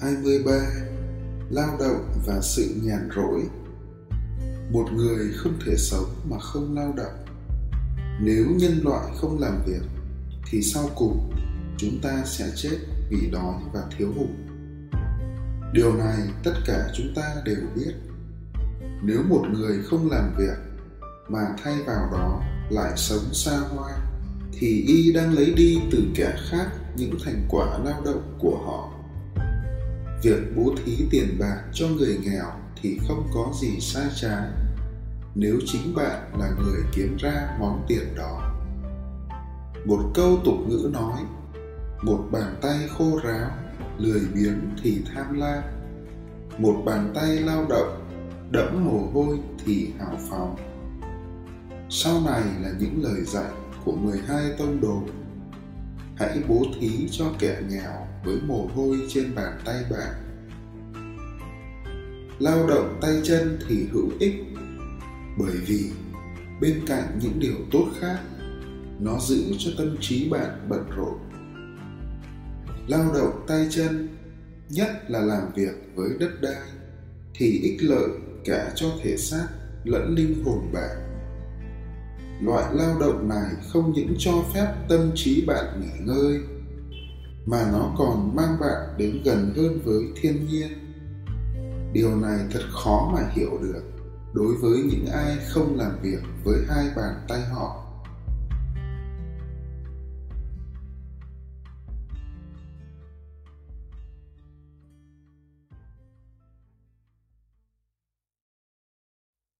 23 Lao động và sự nhàn rỗi. Một người không thể sống mà không lao động. Nếu nhân loại không làm việc, Thì sau cùng chúng ta sẽ chết vì đói và thiếu hụt. Điều này tất cả chúng ta đều biết. Nếu một người không làm việc Mà thay vào đó lại sống xa hoa, Thì y đang lấy đi từ kẻ khác những thành quả lao động của họ việc bố thí tiền bạc cho người nghèo thì không có gì sai trái. Nếu chính bạn là người kiếm ra món tiền đó. Một câu tục ngữ nói, một bàn tay khô ráo, lười biếng thì tham lam. Một bàn tay lao động, đẫm mồ hôi thì hào phóng. Sau này là những lời dạy của 12 tông đồ hãy bố thí cho kẻ nghèo với mồ hôi trên bàn tay bạn. Lao động tay chân thì hữu ích, bởi vì bên cạnh những điều tốt khác, nó giữ cho tâm trí bạn bận rộn. Lao động tay chân, nhất là làm việc với đất đai, thì ích lợi cả cho thể xác lẫn linh hồn bạn loại lao động này không những cho phép tâm trí bạn nghỉ ngơi, mà nó còn mang bạn đến gần hơn với thiên nhiên. Điều này thật khó mà hiểu được đối với những ai không làm việc với hai bàn tay họ.